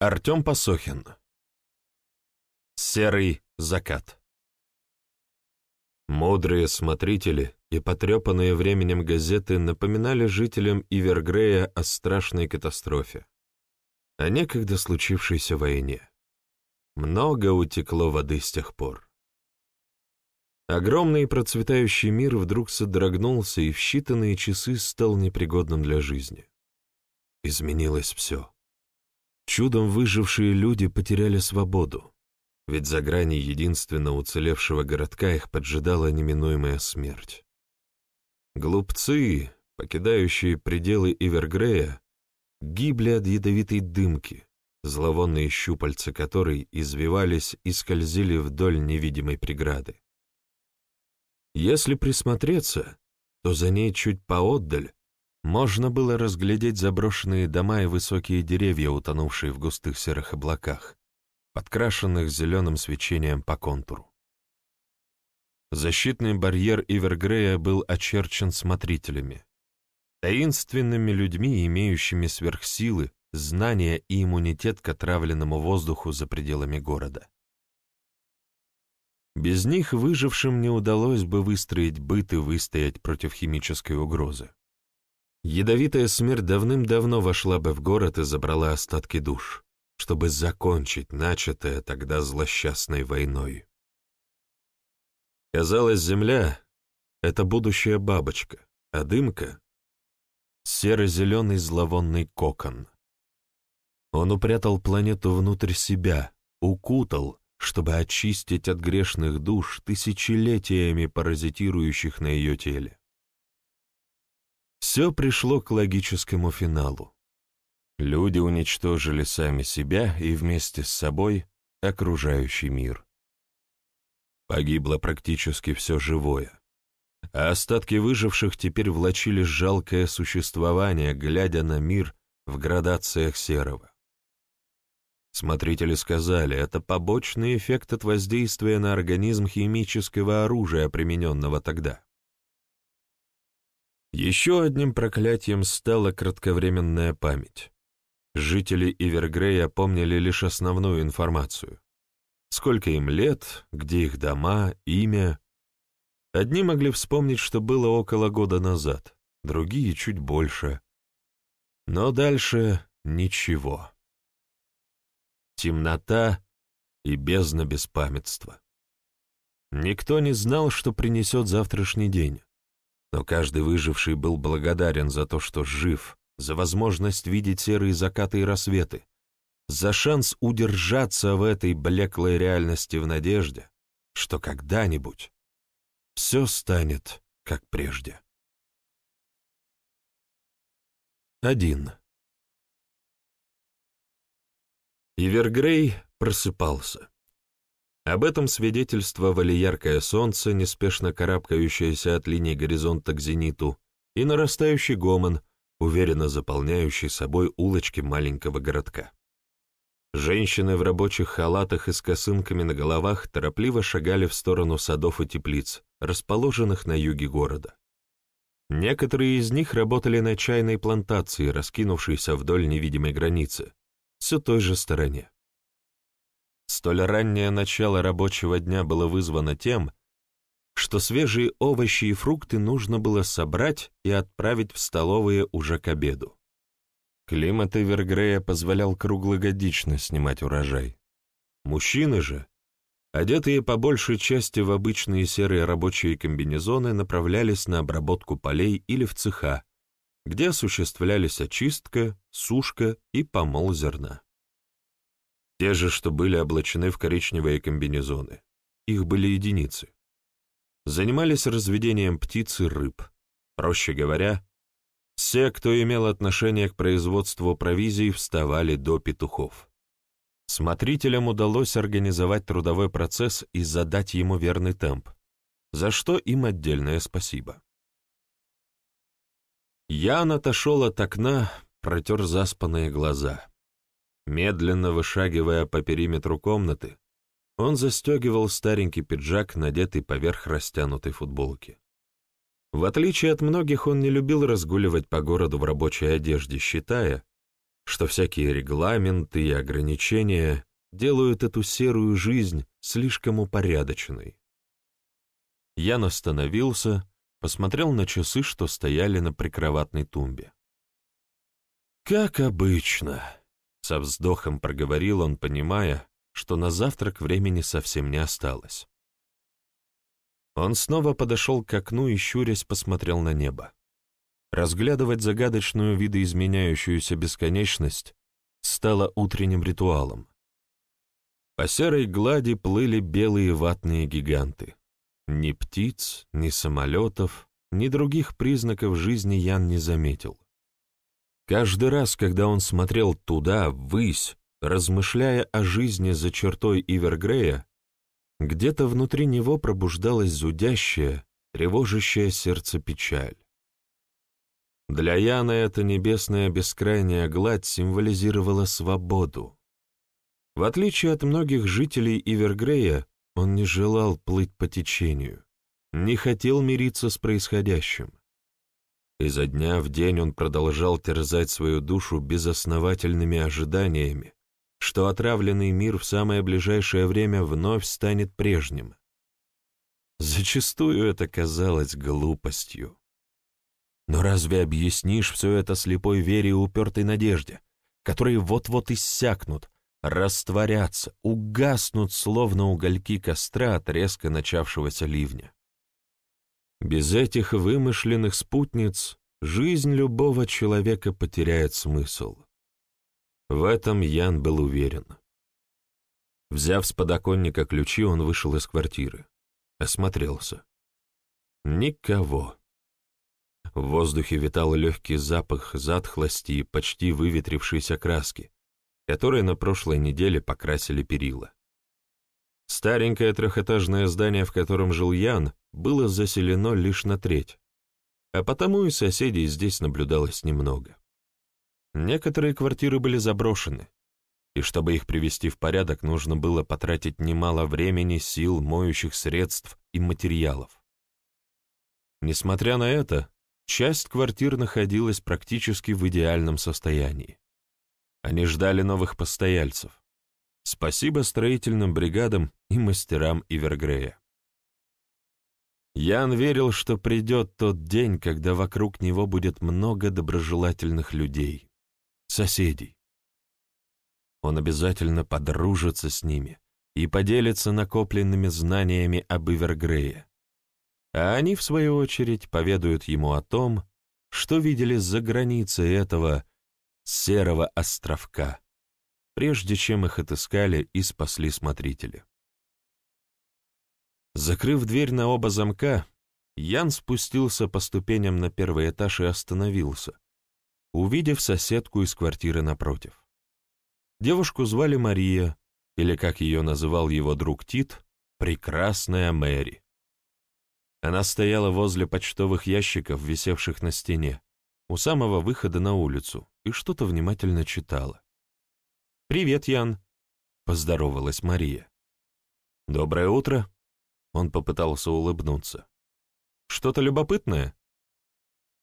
Артем Посохин. Серый закат. Мудрые смотрители и потрепанные временем газеты напоминали жителям Ивергрея о страшной катастрофе, о некогда случившейся войне. Много утекло воды с тех пор. Огромный процветающий мир вдруг содрогнулся и в считанные часы стал непригодным для жизни. Изменилось все. Чудом выжившие люди потеряли свободу, ведь за грани единственно уцелевшего городка их поджидала неминуемая смерть. Глупцы, покидающие пределы Ивергрея, гибли от ядовитой дымки, зловонные щупальца которой извивались и скользили вдоль невидимой преграды. Если присмотреться, то за ней чуть поотдаль можно было разглядеть заброшенные дома и высокие деревья, утонувшие в густых серых облаках, подкрашенных зеленым свечением по контуру. Защитный барьер Ивергрея был очерчен смотрителями, таинственными людьми, имеющими сверхсилы, знания и иммунитет к отравленному воздуху за пределами города. Без них выжившим не удалось бы выстроить быт и выстоять против химической угрозы. Ядовитая смерть давным-давно вошла бы в город и забрала остатки душ, чтобы закончить начатое тогда злосчастной войной. Казалось, Земля — это будущая бабочка, а дымка — серо-зеленый зловонный кокон. Он упрятал планету внутрь себя, укутал, чтобы очистить от грешных душ, тысячелетиями паразитирующих на ее теле. Все пришло к логическому финалу. Люди уничтожили сами себя и вместе с собой окружающий мир. Погибло практически все живое, а остатки выживших теперь влачили жалкое существование, глядя на мир в градациях серого. Смотрители сказали, это побочный эффект от воздействия на организм химического оружия, примененного тогда. Еще одним проклятием стала кратковременная память. Жители Ивергрея помнили лишь основную информацию. Сколько им лет, где их дома, имя. Одни могли вспомнить, что было около года назад, другие — чуть больше. Но дальше ничего. Темнота и бездна беспамятства. Никто не знал, что принесет завтрашний день но каждый выживший был благодарен за то, что жив, за возможность видеть серые закаты и рассветы, за шанс удержаться в этой блеклой реальности в надежде, что когда-нибудь все станет как прежде. Один. Ивергрей просыпался. Об этом свидетельствовали яркое солнце, неспешно карабкающееся от линии горизонта к зениту, и нарастающий гомон, уверенно заполняющий собой улочки маленького городка. Женщины в рабочих халатах и с косынками на головах торопливо шагали в сторону садов и теплиц, расположенных на юге города. Некоторые из них работали на чайной плантации, раскинувшейся вдоль невидимой границы, все той же стороне. Столь раннее начало рабочего дня было вызвано тем, что свежие овощи и фрукты нужно было собрать и отправить в столовые уже к обеду. Климат Эвергрея позволял круглогодично снимать урожай. Мужчины же, одетые по большей части в обычные серые рабочие комбинезоны, направлялись на обработку полей или в цеха, где осуществлялись очистка, сушка и помол зерна. Те же, что были облачены в коричневые комбинезоны. Их были единицы. Занимались разведением птиц и рыб. Проще говоря, все, кто имел отношение к производству провизии, вставали до петухов. Смотрителям удалось организовать трудовой процесс и задать ему верный темп, за что им отдельное спасибо. Ян отошел от окна, протер заспанные глаза. Медленно вышагивая по периметру комнаты, он застегивал старенький пиджак, надетый поверх растянутой футболки. В отличие от многих, он не любил разгуливать по городу в рабочей одежде, считая, что всякие регламенты и ограничения делают эту серую жизнь слишком упорядоченной. Ян остановился, посмотрел на часы, что стояли на прикроватной тумбе. «Как обычно», — со вздохом проговорил он, понимая, что на завтрак времени совсем не осталось. Он снова подошел к окну и, щурясь, посмотрел на небо. Разглядывать загадочную видоизменяющуюся бесконечность стало утренним ритуалом. По серой глади плыли белые ватные гиганты. Ни птиц, ни самолетов, ни других признаков жизни Ян не заметил. Каждый раз, когда он смотрел туда, ввысь, размышляя о жизни за чертой Ивергрея, где-то внутри него пробуждалась зудящая, тревожащая сердце печаль. Для Яна эта небесная бескрайняя гладь символизировала свободу. В отличие от многих жителей Ивергрея, он не желал плыть по течению, не хотел мириться с происходящим. Изо дня в день он продолжал терзать свою душу безосновательными ожиданиями, что отравленный мир в самое ближайшее время вновь станет прежним. Зачастую это казалось глупостью. Но разве объяснишь все это слепой вере и упертой надежде, которые вот-вот иссякнут, растворятся, угаснут, словно угольки костра от резко начавшегося ливня? Без этих вымышленных спутниц жизнь любого человека потеряет смысл. В этом Ян был уверен. Взяв с подоконника ключи, он вышел из квартиры. Осмотрелся. Никого. В воздухе витал легкий запах затхлости и почти выветрившейся краски, которые на прошлой неделе покрасили перила. Старенькое трехэтажное здание, в котором жил Ян, было заселено лишь на треть, а потому и соседей здесь наблюдалось немного. Некоторые квартиры были заброшены, и чтобы их привести в порядок, нужно было потратить немало времени, сил, моющих средств и материалов. Несмотря на это, часть квартир находилась практически в идеальном состоянии. Они ждали новых постояльцев. Спасибо строительным бригадам и мастерам Ивергрея. Ян верил, что придет тот день, когда вокруг него будет много доброжелательных людей соседей. Он обязательно подружится с ними и поделится накопленными знаниями об Ивергрее. А они, в свою очередь, поведают ему о том, что видели за границей этого серого островка, прежде чем их отыскали и спасли смотрители. Закрыв дверь на оба замка, Ян спустился по ступеням на первый этаж и остановился, увидев соседку из квартиры напротив. Девушку звали Мария, или, как ее называл его друг Тит, «Прекрасная Мэри». Она стояла возле почтовых ящиков, висевших на стене, у самого выхода на улицу, и что-то внимательно читала. «Привет, Ян», — поздоровалась Мария. «Доброе утро», — он попытался улыбнуться. «Что-то любопытное?»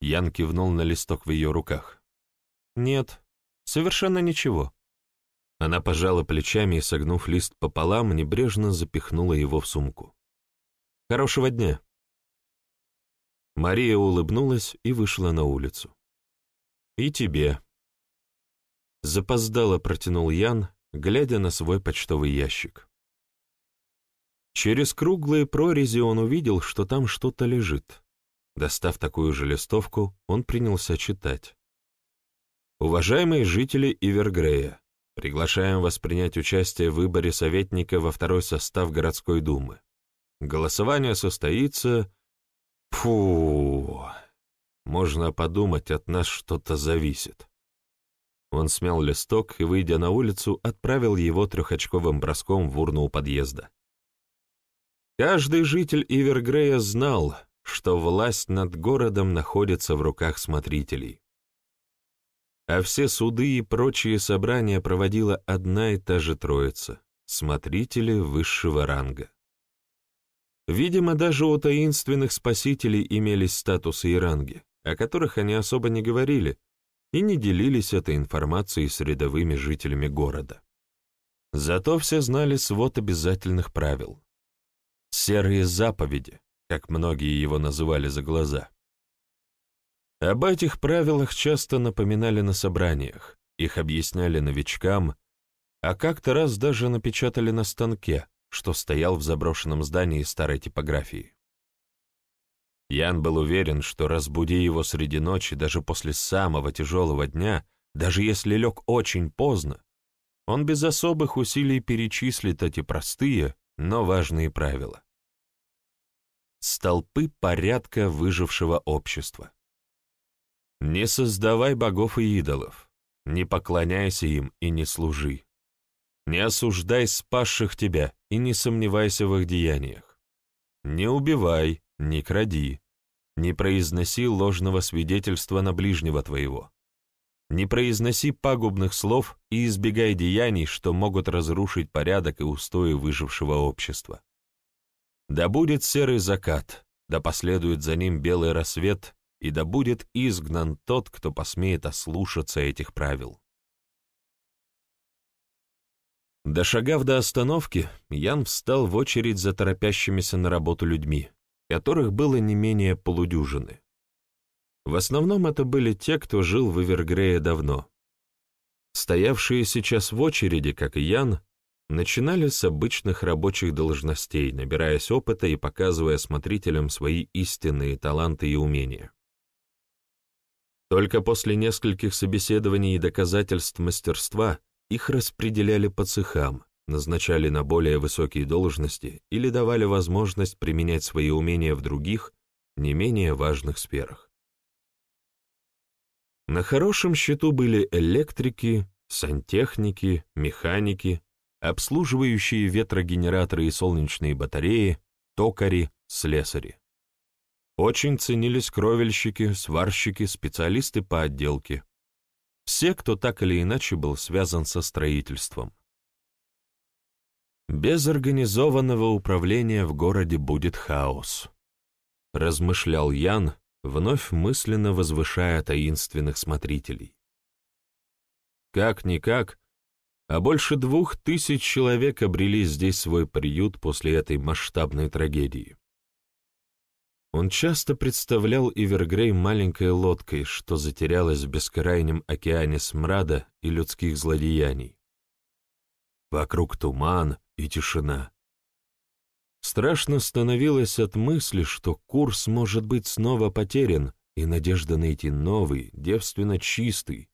Ян кивнул на листок в ее руках. «Нет, совершенно ничего». Она пожала плечами и, согнув лист пополам, небрежно запихнула его в сумку. «Хорошего дня!» Мария улыбнулась и вышла на улицу. «И тебе». Запоздало протянул Ян, глядя на свой почтовый ящик. Через круглые прорези он увидел, что там что-то лежит. Достав такую же листовку, он принялся читать. «Уважаемые жители Ивергрея, приглашаем вас принять участие в выборе советника во второй состав городской думы. Голосование состоится... Фу... Можно подумать, от нас что-то зависит». Он смял листок и, выйдя на улицу, отправил его трехочковым броском в урну у подъезда. Каждый житель Ивергрея знал, что власть над городом находится в руках смотрителей. А все суды и прочие собрания проводила одна и та же троица — смотрители высшего ранга. Видимо, даже у таинственных спасителей имелись статусы и ранги, о которых они особо не говорили, и не делились этой информацией с рядовыми жителями города. Зато все знали свод обязательных правил. Серые заповеди, как многие его называли за глаза. Об этих правилах часто напоминали на собраниях, их объясняли новичкам, а как-то раз даже напечатали на станке, что стоял в заброшенном здании старой типографии. Ян был уверен, что разбуди его среди ночи даже после самого тяжелого дня, даже если лег очень поздно, он без особых усилий перечислит эти простые, но важные правила. Столпы порядка выжившего общества. Не создавай богов и идолов, не поклоняйся им и не служи. Не осуждай спасших тебя и не сомневайся в их деяниях. Не убивай, не кради, не произноси ложного свидетельства на ближнего твоего. Не произноси пагубных слов и избегай деяний, что могут разрушить порядок и устои выжившего общества. Да будет серый закат, да последует за ним белый рассвет, и да будет изгнан тот, кто посмеет ослушаться этих правил. Дошагав до остановки, Ян встал в очередь за торопящимися на работу людьми, которых было не менее полудюжины. В основном это были те, кто жил в Эвергрее давно. Стоявшие сейчас в очереди, как и Ян, начинали с обычных рабочих должностей, набираясь опыта и показывая смотрителям свои истинные таланты и умения. Только после нескольких собеседований и доказательств мастерства их распределяли по цехам, назначали на более высокие должности или давали возможность применять свои умения в других, не менее важных сферах. На хорошем счету были электрики, сантехники, механики, обслуживающие ветрогенераторы и солнечные батареи, токари, слесари. Очень ценились кровельщики, сварщики, специалисты по отделке. Все, кто так или иначе был связан со строительством. Без организованного управления в городе будет хаос, размышлял Ян, вновь мысленно возвышая таинственных смотрителей. Как-никак, а больше двух тысяч человек обрели здесь свой приют после этой масштабной трагедии. Он часто представлял Ивергрей маленькой лодкой, что затерялась в бескрайнем океане смрада и людских злодеяний. Вокруг туман и тишина. Страшно становилось от мысли, что курс может быть снова потерян, и надежда найти новый, девственно чистый,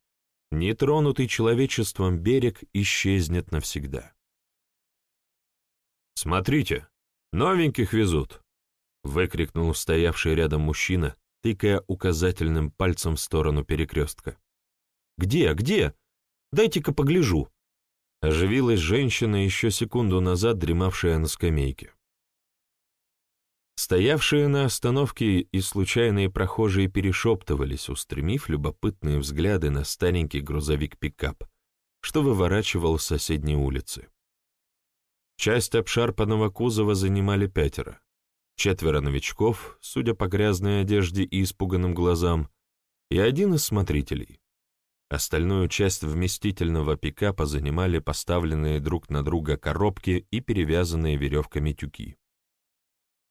нетронутый человечеством берег исчезнет навсегда. «Смотрите, новеньких везут!» — выкрикнул стоявший рядом мужчина, тыкая указательным пальцем в сторону перекрестка. «Где, где? Дайте-ка погляжу!» Оживилась женщина, еще секунду назад дремавшая на скамейке. Стоявшие на остановке и случайные прохожие перешептывались, устремив любопытные взгляды на старенький грузовик-пикап, что выворачивал с соседней улицы. Часть обшарпанного кузова занимали пятеро. Четверо новичков, судя по грязной одежде и испуганным глазам, и один из смотрителей. Остальную часть вместительного пикапа занимали поставленные друг на друга коробки и перевязанные веревками тюки.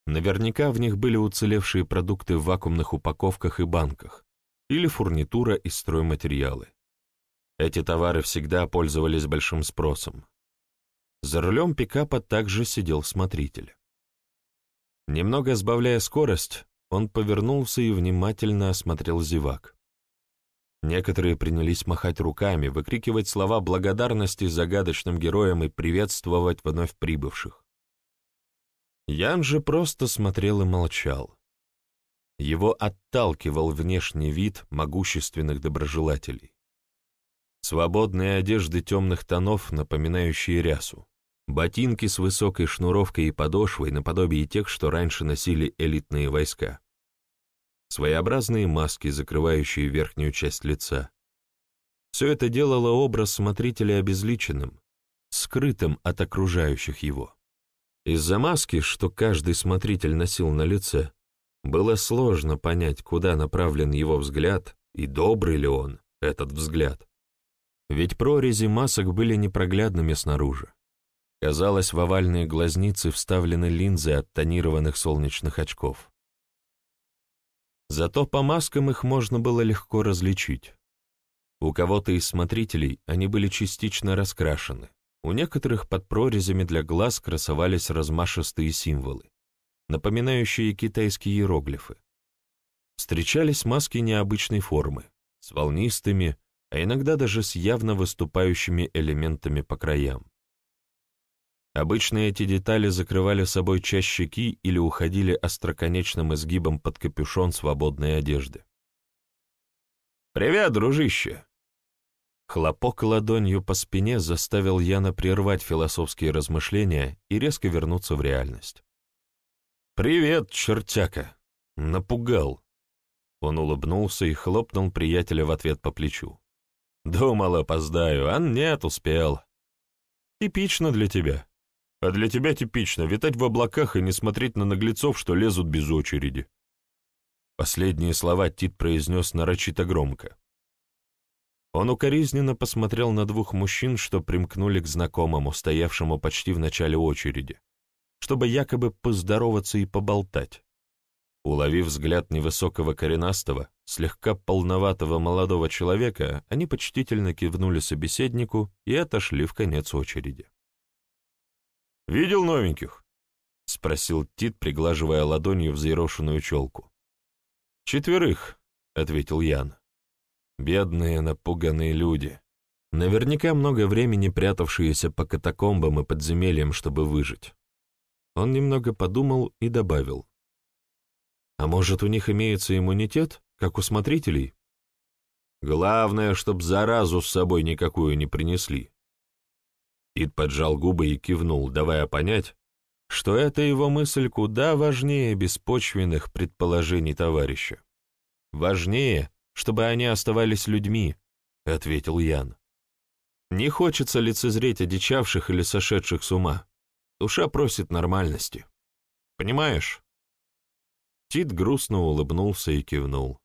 Наверняка в них были уцелевшие продукты в вакуумных упаковках и банках, или фурнитура и стройматериалы. Эти товары всегда пользовались большим спросом. За рулем пикапа также сидел смотритель. Немного сбавляя скорость, он повернулся и внимательно осмотрел зевак. Некоторые принялись махать руками, выкрикивать слова благодарности загадочным героям и приветствовать вновь прибывших. Ян же просто смотрел и молчал. Его отталкивал внешний вид могущественных доброжелателей. Свободные одежды темных тонов, напоминающие рясу. Ботинки с высокой шнуровкой и подошвой, наподобие тех, что раньше носили элитные войска. Своеобразные маски, закрывающие верхнюю часть лица. Все это делало образ смотрителя обезличенным, скрытым от окружающих его. Из-за маски, что каждый смотритель носил на лице, было сложно понять, куда направлен его взгляд и добрый ли он, этот взгляд. Ведь прорези масок были непроглядными снаружи. Казалось, в овальные глазницы вставлены линзы от тонированных солнечных очков. Зато по маскам их можно было легко различить. У кого-то из смотрителей они были частично раскрашены, у некоторых под прорезями для глаз красовались размашистые символы, напоминающие китайские иероглифы. Встречались маски необычной формы, с волнистыми, а иногда даже с явно выступающими элементами по краям. Обычно эти детали закрывали собой часть щеки или уходили остроконечным изгибом под капюшон свободной одежды. «Привет, дружище!» Хлопок ладонью по спине заставил Яна прервать философские размышления и резко вернуться в реальность. «Привет, чертяка!» Напугал. Он улыбнулся и хлопнул приятеля в ответ по плечу. «Думал, опоздаю, а нет, успел. Типично для тебя. А для тебя типично витать в облаках и не смотреть на наглецов, что лезут без очереди». Последние слова Тит произнес нарочито громко. Он укоризненно посмотрел на двух мужчин, что примкнули к знакомому, стоявшему почти в начале очереди, чтобы якобы поздороваться и поболтать. Уловив взгляд невысокого коренастого, слегка полноватого молодого человека, они почтительно кивнули собеседнику и отошли в конец очереди. «Видел новеньких?» — спросил Тит, приглаживая ладонью взъерошенную челку. «Четверых», — ответил Ян. Бедные, напуганные люди. Наверняка много времени прятавшиеся по катакомбам и подземельям, чтобы выжить. Он немного подумал и добавил. А может, у них имеется иммунитет, как у смотрителей? Главное, чтоб заразу с собой никакую не принесли. Ид поджал губы и кивнул, давая понять, что эта его мысль куда важнее беспочвенных предположений товарища. Важнее, чтобы они оставались людьми», — ответил Ян. «Не хочется лицезреть одичавших или сошедших с ума. Душа просит нормальности. Понимаешь?» Тит грустно улыбнулся и кивнул.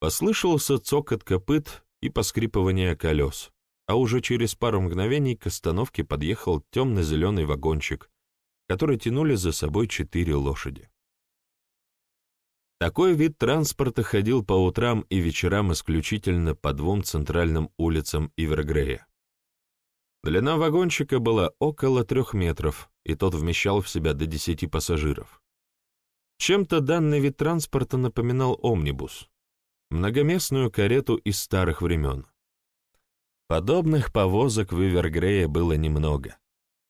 Послышался цокот копыт и поскрипывание колес, а уже через пару мгновений к остановке подъехал темно-зеленый вагончик, который тянули за собой четыре лошади. Такой вид транспорта ходил по утрам и вечерам исключительно по двум центральным улицам Ивергрея. Длина вагончика была около трех метров, и тот вмещал в себя до десяти пассажиров. Чем-то данный вид транспорта напоминал омнибус, многоместную карету из старых времен. Подобных повозок в Ивергрее было немного,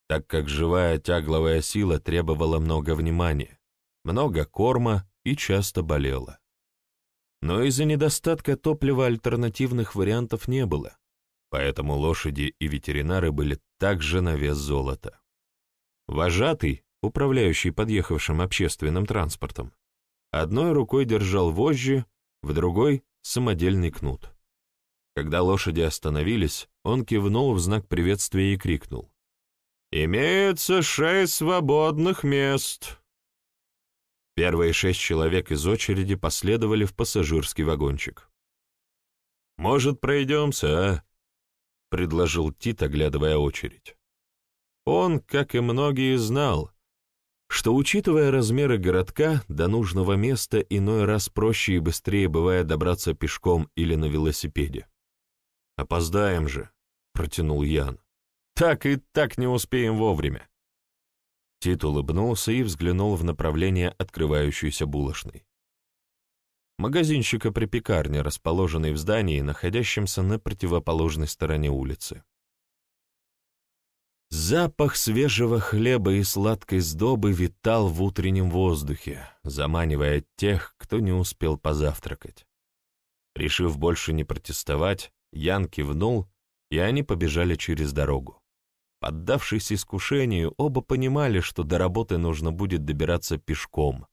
так как живая тягловая сила требовала много внимания, много корма и часто болела. Но из-за недостатка топлива альтернативных вариантов не было, поэтому лошади и ветеринары были также на вес золота. Вожатый, управляющий подъехавшим общественным транспортом, одной рукой держал вожжи, в другой — самодельный кнут. Когда лошади остановились, он кивнул в знак приветствия и крикнул. «Имеется шесть свободных мест!» Первые шесть человек из очереди последовали в пассажирский вагончик. «Может, пройдемся, а?» — предложил Тит, оглядывая очередь. Он, как и многие, знал, что, учитывая размеры городка, до нужного места иной раз проще и быстрее бывает добраться пешком или на велосипеде. «Опоздаем же», — протянул Ян. «Так и так не успеем вовремя. Тит улыбнулся и взглянул в направление открывающейся булочной. Магазинчика при пекарне, расположенной в здании, находящемся на противоположной стороне улицы. Запах свежего хлеба и сладкой сдобы витал в утреннем воздухе, заманивая тех, кто не успел позавтракать. Решив больше не протестовать, Ян кивнул, и они побежали через дорогу. Поддавшись искушению, оба понимали, что до работы нужно будет добираться пешком,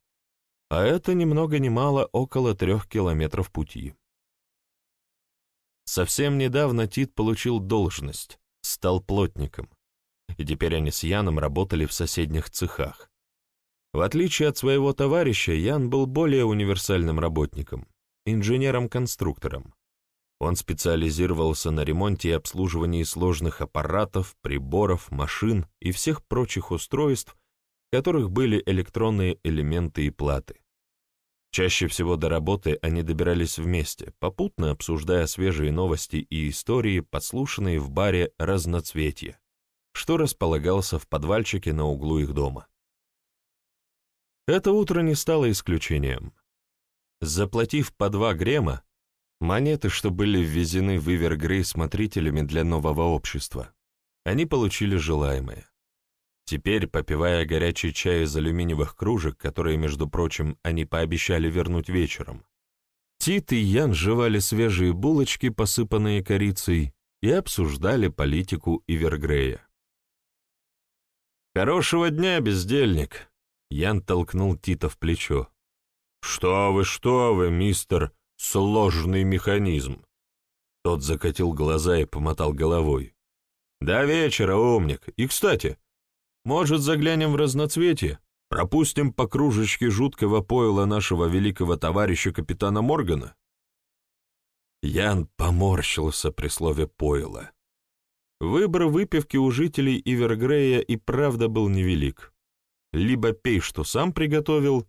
а это ни много ни мало около трех километров пути. Совсем недавно Тит получил должность, стал плотником, и теперь они с Яном работали в соседних цехах. В отличие от своего товарища, Ян был более универсальным работником, инженером-конструктором. Он специализировался на ремонте и обслуживании сложных аппаратов, приборов, машин и всех прочих устройств, в которых были электронные элементы и платы. Чаще всего до работы они добирались вместе, попутно обсуждая свежие новости и истории, подслушанные в баре «Разноцветье», что располагался в подвальчике на углу их дома. Это утро не стало исключением. Заплатив по два грема, Монеты, что были ввезены в Ивергрей смотрителями для нового общества. Они получили желаемое. Теперь, попивая горячий чай из алюминиевых кружек, которые, между прочим, они пообещали вернуть вечером, Тит и Ян жевали свежие булочки, посыпанные корицей, и обсуждали политику Ивергрея. «Хорошего дня, бездельник!» Ян толкнул Тита в плечо. «Что вы, что вы, мистер сложный механизм. Тот закатил глаза и помотал головой. «До вечера, умник. И, кстати, может, заглянем в разноцветие? Пропустим по кружечке жуткого пойла нашего великого товарища капитана Моргана?» Ян поморщился при слове «пойла». Выбор выпивки у жителей Ивергрея и правда был невелик. Либо пей, что сам приготовил,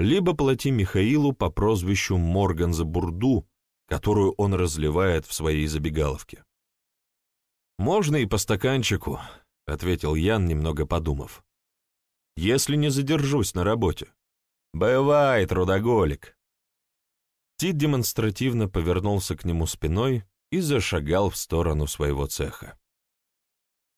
либо плати Михаилу по прозвищу Морган за бурду, которую он разливает в своей забегаловке. «Можно и по стаканчику», — ответил Ян, немного подумав. «Если не задержусь на работе». «Бывай, трудоголик». Тит демонстративно повернулся к нему спиной и зашагал в сторону своего цеха.